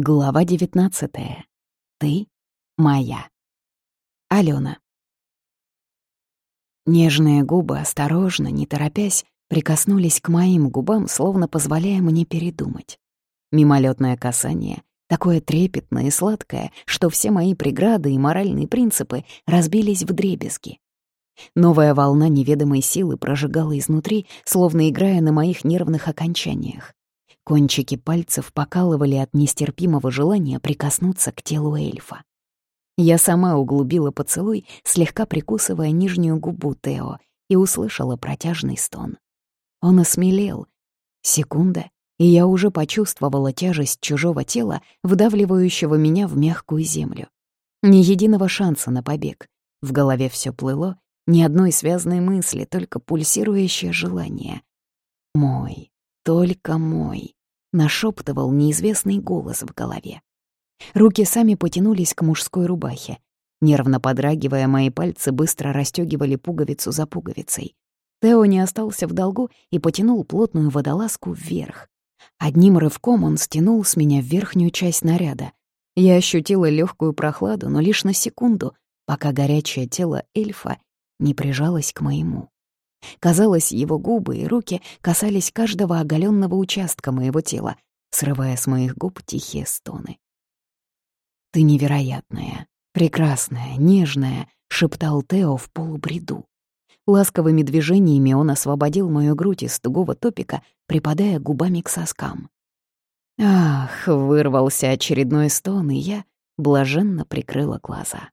Глава девятнадцатая. Ты моя. Алена. Нежные губы осторожно, не торопясь, прикоснулись к моим губам, словно позволяя мне передумать. Мимолетное касание, такое трепетное и сладкое, что все мои преграды и моральные принципы разбились в дребезги. Новая волна неведомой силы прожигала изнутри, словно играя на моих нервных окончаниях. Кончики пальцев покалывали от нестерпимого желания прикоснуться к телу эльфа. Я сама углубила поцелуй, слегка прикусывая нижнюю губу Тео, и услышала протяжный стон. Он осмелел. Секунда, и я уже почувствовала тяжесть чужого тела, вдавливающего меня в мягкую землю. Ни единого шанса на побег. В голове все плыло, ни одной связанной мысли, только пульсирующее желание. Мой, только мой нашептывал неизвестный голос в голове. Руки сами потянулись к мужской рубахе. Нервно подрагивая, мои пальцы быстро расстёгивали пуговицу за пуговицей. Тео не остался в долгу и потянул плотную водолазку вверх. Одним рывком он стянул с меня верхнюю часть наряда. Я ощутила легкую прохладу, но лишь на секунду, пока горячее тело эльфа не прижалось к моему. Казалось, его губы и руки касались каждого оголенного участка моего тела, срывая с моих губ тихие стоны. «Ты невероятная, прекрасная, нежная», — шептал Тео в полубреду. Ласковыми движениями он освободил мою грудь из тугого топика, припадая губами к соскам. Ах, вырвался очередной стон, и я блаженно прикрыла глаза.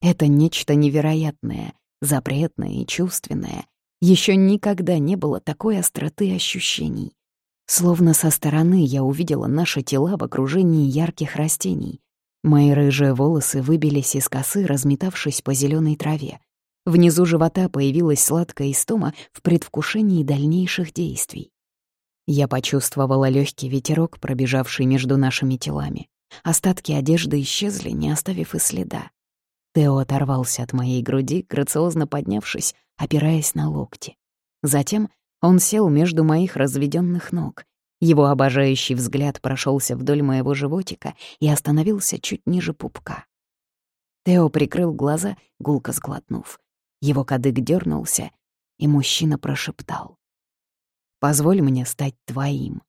Это нечто невероятное, запретное и чувственное. Еще никогда не было такой остроты ощущений. Словно со стороны я увидела наши тела в окружении ярких растений. Мои рыжие волосы выбились из косы, разметавшись по зеленой траве. Внизу живота появилась сладкая истома в предвкушении дальнейших действий. Я почувствовала легкий ветерок, пробежавший между нашими телами. Остатки одежды исчезли, не оставив и следа. Тео оторвался от моей груди, грациозно поднявшись, опираясь на локти. Затем он сел между моих разведённых ног. Его обожающий взгляд прошелся вдоль моего животика и остановился чуть ниже пупка. Тео прикрыл глаза, гулко сглотнув. Его кадык дернулся, и мужчина прошептал. «Позволь мне стать твоим».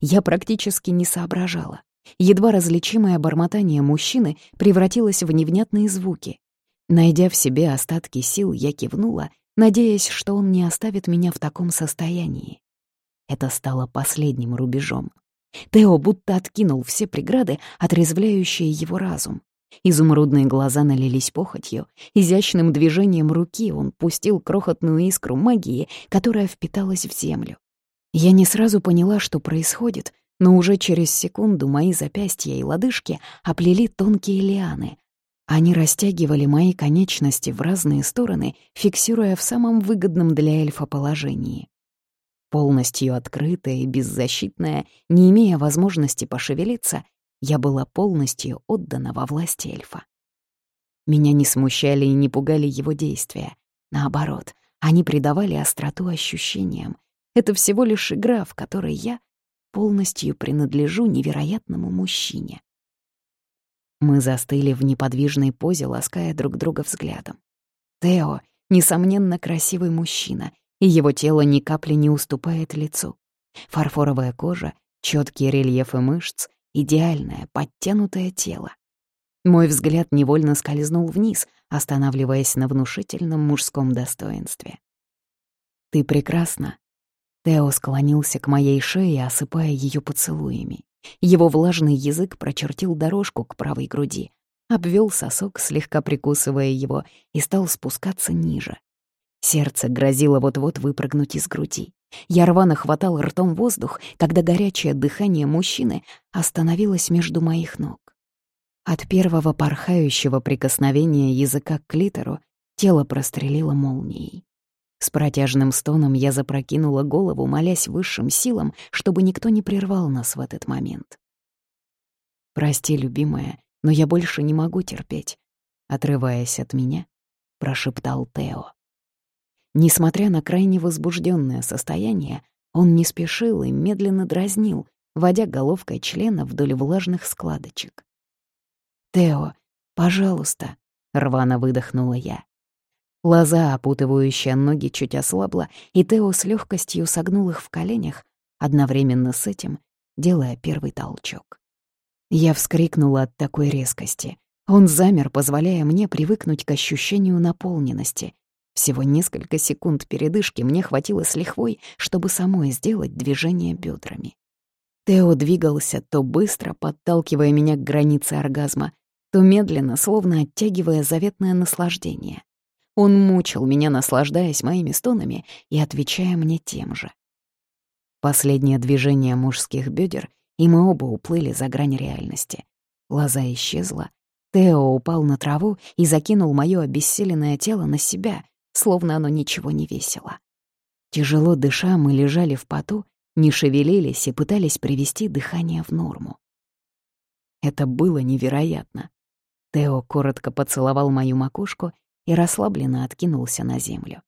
Я практически не соображала. Едва различимое бормотание мужчины превратилось в невнятные звуки. Найдя в себе остатки сил, я кивнула, надеясь, что он не оставит меня в таком состоянии. Это стало последним рубежом. Тео будто откинул все преграды, отрезвляющие его разум. Изумрудные глаза налились похотью. Изящным движением руки он пустил крохотную искру магии, которая впиталась в землю. Я не сразу поняла, что происходит, но уже через секунду мои запястья и лодыжки оплели тонкие лианы. Они растягивали мои конечности в разные стороны, фиксируя в самом выгодном для эльфа положении. Полностью открытая и беззащитная, не имея возможности пошевелиться, я была полностью отдана во власть эльфа. Меня не смущали и не пугали его действия. Наоборот, они придавали остроту ощущениям. Это всего лишь игра, в которой я полностью принадлежу невероятному мужчине. Мы застыли в неподвижной позе, лаская друг друга взглядом. Тео — несомненно красивый мужчина, и его тело ни капли не уступает лицу. Фарфоровая кожа, четкие рельефы мышц, идеальное, подтянутое тело. Мой взгляд невольно скользнул вниз, останавливаясь на внушительном мужском достоинстве. «Ты прекрасна», Тео склонился к моей шее, осыпая ее поцелуями. Его влажный язык прочертил дорожку к правой груди, обвел сосок, слегка прикусывая его, и стал спускаться ниже. Сердце грозило вот-вот выпрыгнуть из груди. Я рвано хватал ртом воздух, когда горячее дыхание мужчины остановилось между моих ног. От первого порхающего прикосновения языка к клитору тело прострелило молнией. С протяжным стоном я запрокинула голову, молясь высшим силам, чтобы никто не прервал нас в этот момент. «Прости, любимая, но я больше не могу терпеть», — отрываясь от меня, прошептал Тео. Несмотря на крайне возбужденное состояние, он не спешил и медленно дразнил, водя головкой члена вдоль влажных складочек. «Тео, пожалуйста», — рвано выдохнула я. Лоза, опутывающая ноги, чуть ослабла, и Тео с легкостью согнул их в коленях, одновременно с этим делая первый толчок. Я вскрикнула от такой резкости. Он замер, позволяя мне привыкнуть к ощущению наполненности. Всего несколько секунд передышки мне хватило с лихвой, чтобы самой сделать движение бедрами. Тео двигался то быстро, подталкивая меня к границе оргазма, то медленно, словно оттягивая заветное наслаждение. Он мучил меня, наслаждаясь моими стонами и отвечая мне тем же. Последнее движение мужских бедер, и мы оба уплыли за грань реальности. Лоза исчезла. Тео упал на траву и закинул моё обессиленное тело на себя, словно оно ничего не весило. Тяжело дыша, мы лежали в поту, не шевелились и пытались привести дыхание в норму. Это было невероятно. Тео коротко поцеловал мою макушку и расслабленно откинулся на землю.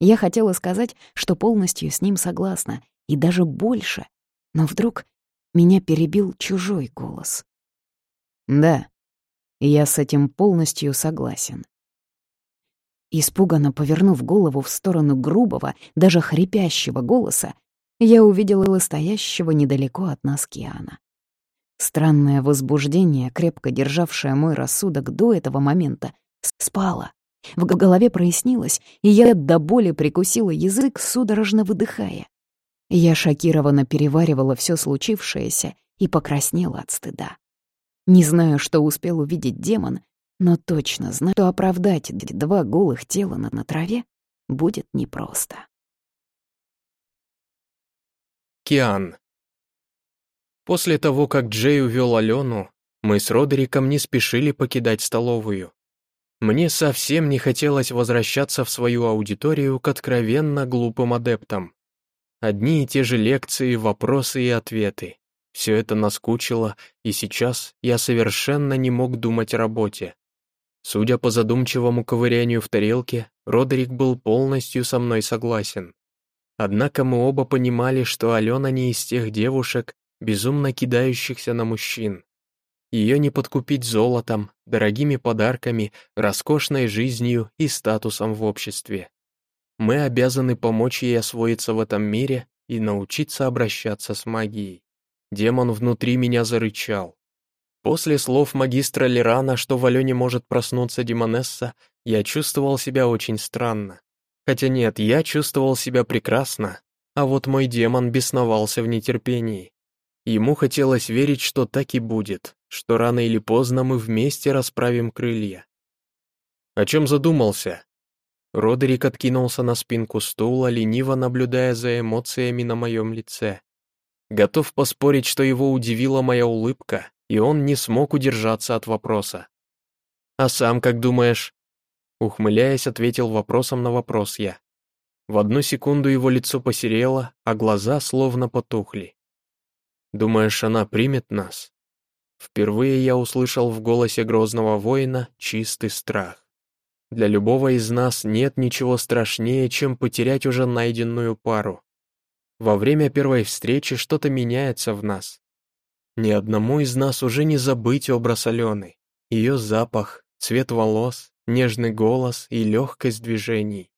Я хотела сказать, что полностью с ним согласна, и даже больше, но вдруг меня перебил чужой голос. «Да, я с этим полностью согласен». Испуганно повернув голову в сторону грубого, даже хрипящего голоса, я увидела стоящего недалеко от нас Киана. Странное возбуждение, крепко державшее мой рассудок до этого момента, спало. В голове прояснилось, и я до боли прикусила язык, судорожно выдыхая. Я шокированно переваривала все случившееся и покраснела от стыда. Не знаю, что успел увидеть демон, но точно знаю, что оправдать два голых тела на, на траве будет непросто. Киан. После того, как Джей увел Алену, мы с Родериком не спешили покидать столовую. Мне совсем не хотелось возвращаться в свою аудиторию к откровенно глупым адептам. Одни и те же лекции, вопросы и ответы. Все это наскучило, и сейчас я совершенно не мог думать о работе. Судя по задумчивому ковырянию в тарелке, Родерик был полностью со мной согласен. Однако мы оба понимали, что Алена не из тех девушек, безумно кидающихся на мужчин. Ее не подкупить золотом, дорогими подарками, роскошной жизнью и статусом в обществе. Мы обязаны помочь ей освоиться в этом мире и научиться обращаться с магией. Демон внутри меня зарычал. После слов магистра Лерана, что в Алене может проснуться демонесса, я чувствовал себя очень странно. Хотя нет, я чувствовал себя прекрасно, а вот мой демон бесновался в нетерпении. Ему хотелось верить, что так и будет, что рано или поздно мы вместе расправим крылья. О чем задумался? Родерик откинулся на спинку стула, лениво наблюдая за эмоциями на моем лице. Готов поспорить, что его удивила моя улыбка, и он не смог удержаться от вопроса. «А сам как думаешь?» Ухмыляясь, ответил вопросом на вопрос я. В одну секунду его лицо посерело, а глаза словно потухли. «Думаешь, она примет нас?» Впервые я услышал в голосе грозного воина чистый страх. Для любого из нас нет ничего страшнее, чем потерять уже найденную пару. Во время первой встречи что-то меняется в нас. Ни одному из нас уже не забыть образ Алены, ее запах, цвет волос, нежный голос и легкость движений.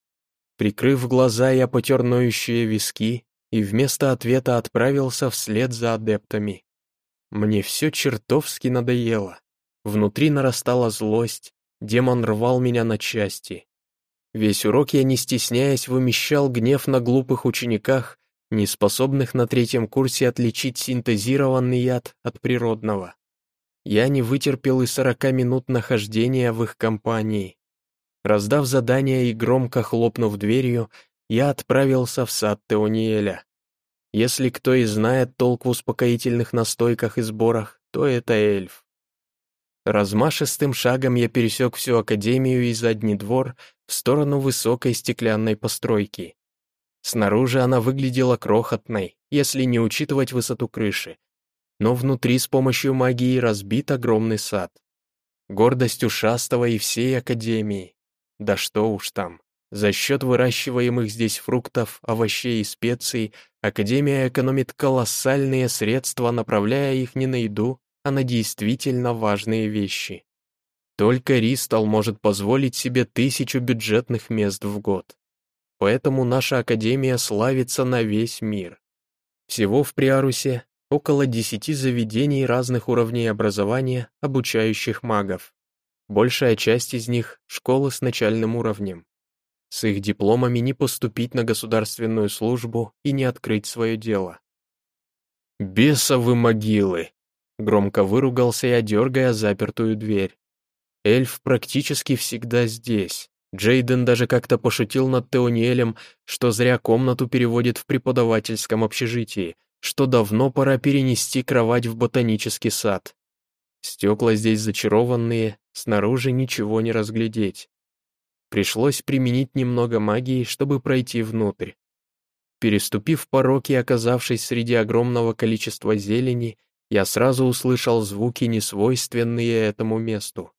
Прикрыв глаза, я потер ноющие виски и вместо ответа отправился вслед за адептами. Мне все чертовски надоело. Внутри нарастала злость, демон рвал меня на части. Весь урок я, не стесняясь, вымещал гнев на глупых учениках, не способных на третьем курсе отличить синтезированный яд от природного. Я не вытерпел и сорока минут нахождения в их компании. Раздав задание и громко хлопнув дверью, я отправился в сад Теониэля. Если кто и знает толк в успокоительных настойках и сборах, то это эльф. Размашистым шагом я пересек всю академию и задний двор в сторону высокой стеклянной постройки. Снаружи она выглядела крохотной, если не учитывать высоту крыши, но внутри с помощью магии разбит огромный сад. Гордость ушастого и всей Академии. Да что уж там. За счет выращиваемых здесь фруктов, овощей и специй Академия экономит колоссальные средства, направляя их не на еду, а на действительно важные вещи. Только Ристал может позволить себе тысячу бюджетных мест в год. Поэтому наша Академия славится на весь мир. Всего в Приарусе около десяти заведений разных уровней образования, обучающих магов. Большая часть из них — школы с начальным уровнем. С их дипломами не поступить на государственную службу и не открыть свое дело. «Бесовы могилы!» — громко выругался я, дергая запертую дверь. Эльф практически всегда здесь. Джейден даже как-то пошутил над Теониэлем, что зря комнату переводит в преподавательском общежитии, что давно пора перенести кровать в ботанический сад. Стекла здесь зачарованные, снаружи ничего не разглядеть. Пришлось применить немного магии, чтобы пройти внутрь. Переступив порог и оказавшись среди огромного количества зелени, я сразу услышал звуки, несвойственные этому месту.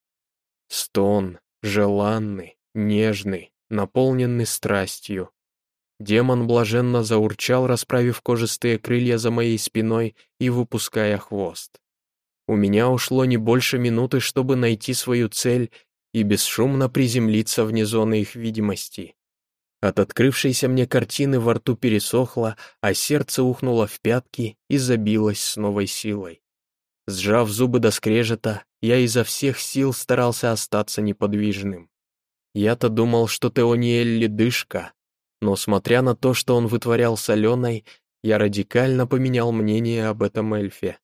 Стон, желанный, нежный, наполненный страстью. Демон блаженно заурчал, расправив кожистые крылья за моей спиной и выпуская хвост. У меня ушло не больше минуты, чтобы найти свою цель и бесшумно приземлиться вне зоны их видимости. От открывшейся мне картины во рту пересохло, а сердце ухнуло в пятки и забилось с новой силой. Сжав зубы до скрежета, я изо всех сил старался остаться неподвижным. Я-то думал, что Теониэль ледышка, но, смотря на то, что он вытворял с Аленой, я радикально поменял мнение об этом эльфе.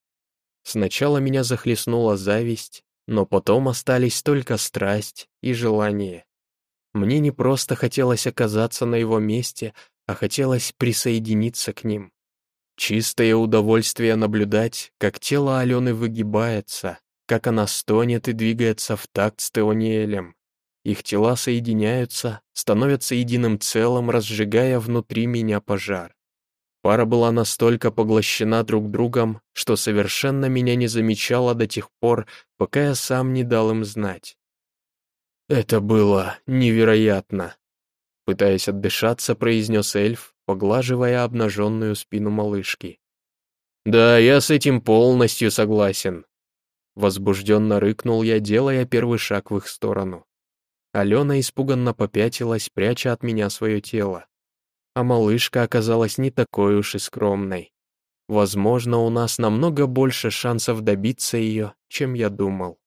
Сначала меня захлестнула зависть, но потом остались только страсть и желание. Мне не просто хотелось оказаться на его месте, а хотелось присоединиться к ним. Чистое удовольствие наблюдать, как тело Алены выгибается, как она стонет и двигается в такт с Теониэлем. Их тела соединяются, становятся единым целым, разжигая внутри меня пожар. Пара была настолько поглощена друг другом, что совершенно меня не замечала до тех пор, пока я сам не дал им знать. Это было невероятно. Пытаясь отдышаться, произнес эльф, поглаживая обнаженную спину малышки. «Да, я с этим полностью согласен», — возбужденно рыкнул я, делая первый шаг в их сторону. Алена испуганно попятилась, пряча от меня свое тело а малышка оказалась не такой уж и скромной. Возможно, у нас намного больше шансов добиться ее, чем я думал.